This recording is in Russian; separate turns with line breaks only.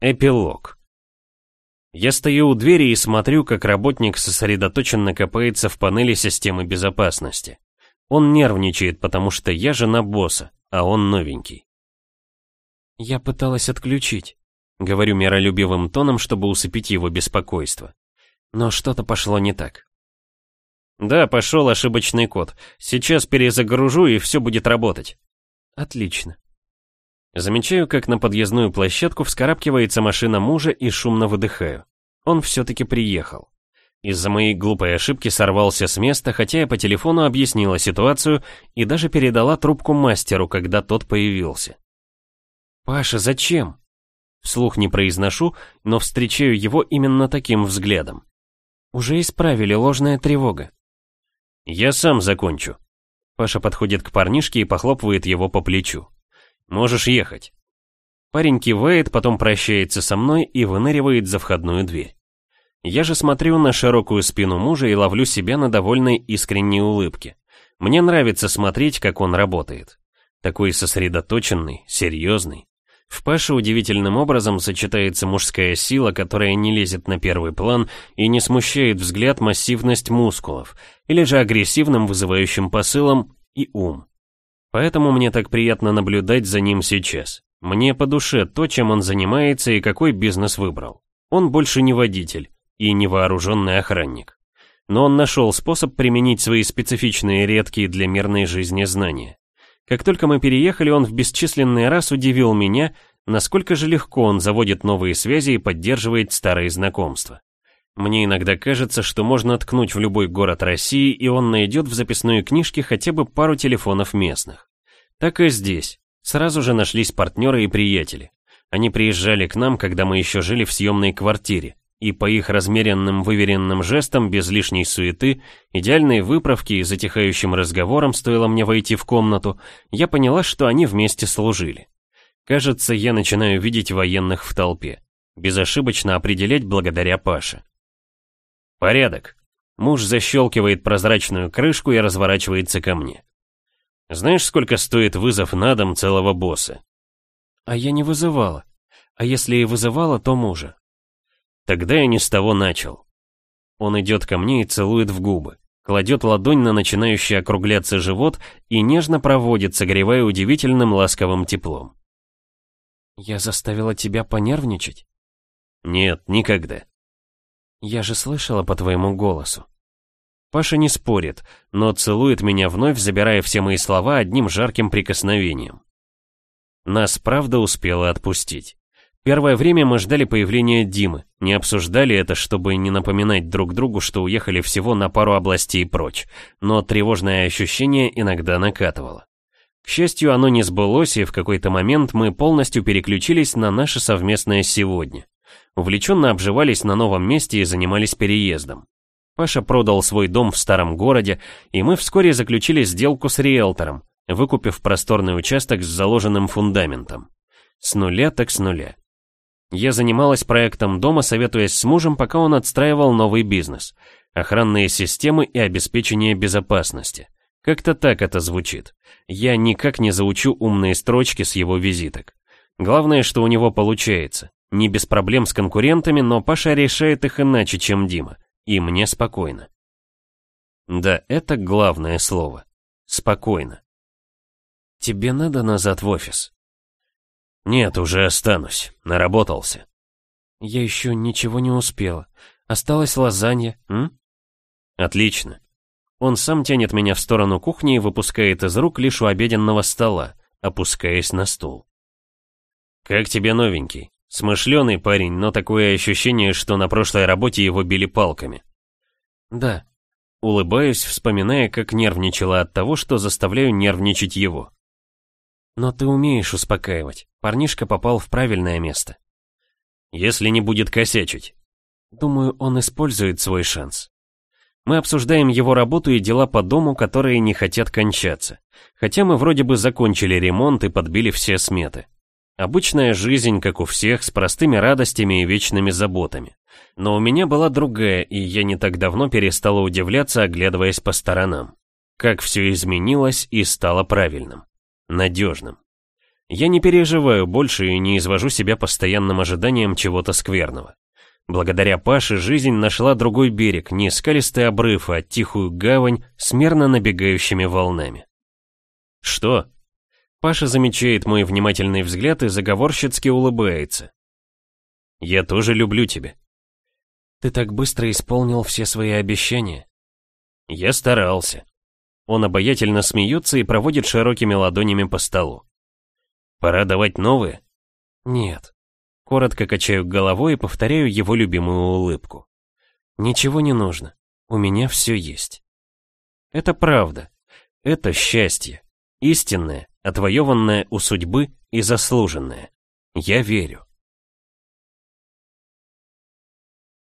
Эпилог. Я стою у двери и смотрю, как работник сосредоточенно копается в панели системы безопасности. Он нервничает, потому что я жена босса, а он новенький. Я пыталась отключить. Говорю миролюбивым тоном, чтобы усыпить его беспокойство. Но что-то пошло не так. Да, пошел ошибочный код. Сейчас перезагружу, и все будет работать. Отлично. Замечаю, как на подъездную площадку вскарабкивается машина мужа и шумно выдыхаю. Он все-таки приехал. Из-за моей глупой ошибки сорвался с места, хотя я по телефону объяснила ситуацию и даже передала трубку мастеру, когда тот появился. «Паша, зачем?» Вслух не произношу, но встречаю его именно таким взглядом. «Уже исправили, ложная тревога». «Я сам закончу». Паша подходит к парнишке и похлопывает его по плечу. Можешь ехать. Парень кивает, потом прощается со мной и выныривает за входную дверь. Я же смотрю на широкую спину мужа и ловлю себя на довольной искренней улыбке. Мне нравится смотреть, как он работает. Такой сосредоточенный, серьезный. В Паше удивительным образом сочетается мужская сила, которая не лезет на первый план и не смущает взгляд массивность мускулов, или же агрессивным вызывающим посылом и ум. Поэтому мне так приятно наблюдать за ним сейчас. Мне по душе то, чем он занимается и какой бизнес выбрал. Он больше не водитель и не вооруженный охранник. Но он нашел способ применить свои специфичные редкие для мирной жизни знания. Как только мы переехали, он в бесчисленный раз удивил меня, насколько же легко он заводит новые связи и поддерживает старые знакомства. Мне иногда кажется, что можно ткнуть в любой город России, и он найдет в записной книжке хотя бы пару телефонов местных. Так и здесь. Сразу же нашлись партнеры и приятели. Они приезжали к нам, когда мы еще жили в съемной квартире, и по их размеренным выверенным жестам, без лишней суеты, идеальной выправки и затихающим разговорам стоило мне войти в комнату, я поняла, что они вместе служили. Кажется, я начинаю видеть военных в толпе. Безошибочно определять благодаря Паше. «Порядок». Муж защелкивает прозрачную крышку и разворачивается ко мне. «Знаешь, сколько стоит вызов на дом целого босса?» «А я не вызывала. А если и вызывала, то мужа». «Тогда я не с того начал». Он идет ко мне и целует в губы, кладет ладонь на начинающий округляться живот и нежно проводит, согревая удивительным ласковым теплом. «Я заставила тебя понервничать?» «Нет, никогда. Я же слышала по твоему голосу. Паша не спорит, но целует меня вновь, забирая все мои слова одним жарким прикосновением. Нас правда успела отпустить. Первое время мы ждали появления Димы, не обсуждали это, чтобы не напоминать друг другу, что уехали всего на пару областей прочь, но тревожное ощущение иногда накатывало. К счастью, оно не сбылось, и в какой-то момент мы полностью переключились на наше совместное сегодня увлеченно обживались на новом месте и занимались переездом. Паша продал свой дом в старом городе, и мы вскоре заключили сделку с риэлтором, выкупив просторный участок с заложенным фундаментом. С нуля так с нуля. Я занималась проектом дома, советуясь с мужем, пока он отстраивал новый бизнес. Охранные системы и обеспечение безопасности. Как-то так это звучит. Я никак не заучу умные строчки с его визиток. Главное, что у него получается. Не без проблем с конкурентами, но Паша решает их иначе, чем Дима. И мне спокойно. Да, это главное слово. Спокойно. Тебе надо назад в офис? Нет, уже останусь. Наработался. Я еще ничего не успела. Осталась лазанья, м? Отлично. Он сам тянет меня в сторону кухни и выпускает из рук лишь у обеденного стола, опускаясь на стул. «Как тебе новенький?» Смышленый парень, но такое ощущение, что на прошлой работе его били палками. Да. Улыбаюсь, вспоминая, как нервничала от того, что заставляю нервничать его. Но ты умеешь успокаивать. Парнишка попал в правильное место. Если не будет косячить. Думаю, он использует свой шанс. Мы обсуждаем его работу и дела по дому, которые не хотят кончаться. Хотя мы вроде бы закончили ремонт и подбили все сметы. Обычная жизнь, как у всех, с простыми радостями и вечными заботами. Но у меня была другая, и я не так давно перестала удивляться, оглядываясь по сторонам. Как все изменилось и стало правильным. Надежным. Я не переживаю больше и не извожу себя постоянным ожиданием чего-то скверного. Благодаря Паше жизнь нашла другой берег, не скалистый обрыв, а тихую гавань с мерно набегающими волнами. «Что?» Паша замечает мой внимательный взгляд и заговорщицки улыбается. «Я тоже люблю тебя». «Ты так быстро исполнил все свои обещания». «Я старался». Он обаятельно смеется и проводит широкими ладонями по столу. Пора давать новые? Нет. Коротко качаю головой и повторяю его любимую улыбку. Ничего не нужно. У меня все есть. Это правда. Это счастье. Истинное, отвоеванное у судьбы и заслуженное. Я верю.